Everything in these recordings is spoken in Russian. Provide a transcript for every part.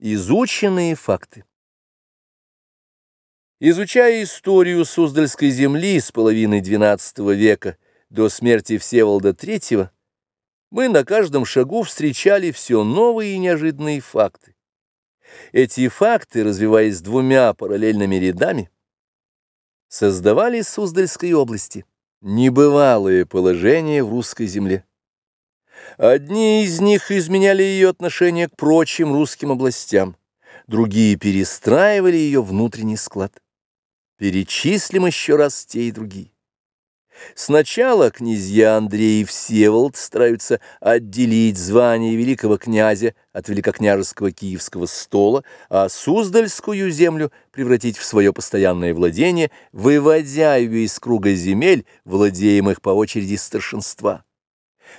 Изученные факты. Изучая историю Суздальской земли с половины XII века до смерти Всеволода III, мы на каждом шагу встречали все новые и неожиданные факты. Эти факты, развиваясь двумя параллельными рядами, создавали Суздальской области небывалое положение в русской земле. Одни из них изменяли ее отношение к прочим русским областям, другие перестраивали ее внутренний склад. Перечислим еще раз те и другие. Сначала князья Андрей и Всеволод стараются отделить звание великого князя от великокняжеского киевского стола, а Суздальскую землю превратить в свое постоянное владение, выводя ее из круга земель, владеемых по очереди старшинства.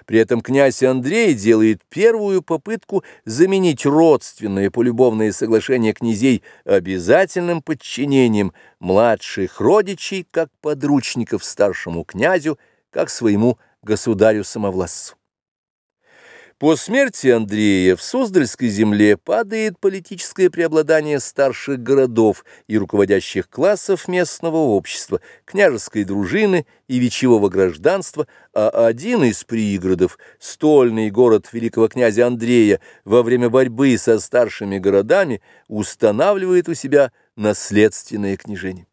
При этом князь Андрей делает первую попытку заменить родственное полюбовное соглашение князей обязательным подчинением младших родичей как подручников старшему князю, как своему государю-самовластцу. По смерти Андрея в Суздальской земле падает политическое преобладание старших городов и руководящих классов местного общества, княжеской дружины и вечевого гражданства, а один из пригородов, стольный город великого князя Андрея, во время борьбы со старшими городами устанавливает у себя наследственное княжение.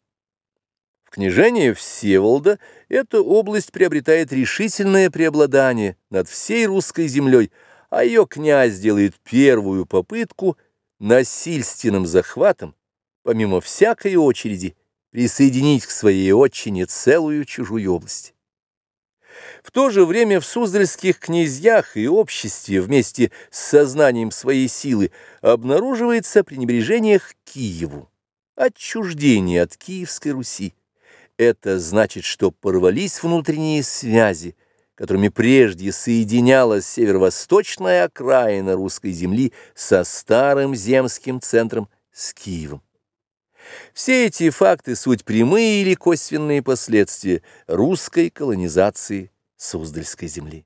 В княжении Всеволода эта область приобретает решительное преобладание над всей русской землей, а ее князь делает первую попытку насильственным захватом, помимо всякой очереди, присоединить к своей отчине целую чужую область. В то же время в Суздальских князьях и обществе вместе с сознанием своей силы обнаруживается пренебрежение к Киеву, отчуждение от Киевской Руси. Это значит, что порвались внутренние связи, которыми прежде соединялась северо-восточная окраина русской земли со старым земским центром, с Киевом. Все эти факты – суть прямые или косвенные последствия русской колонизации Суздальской земли.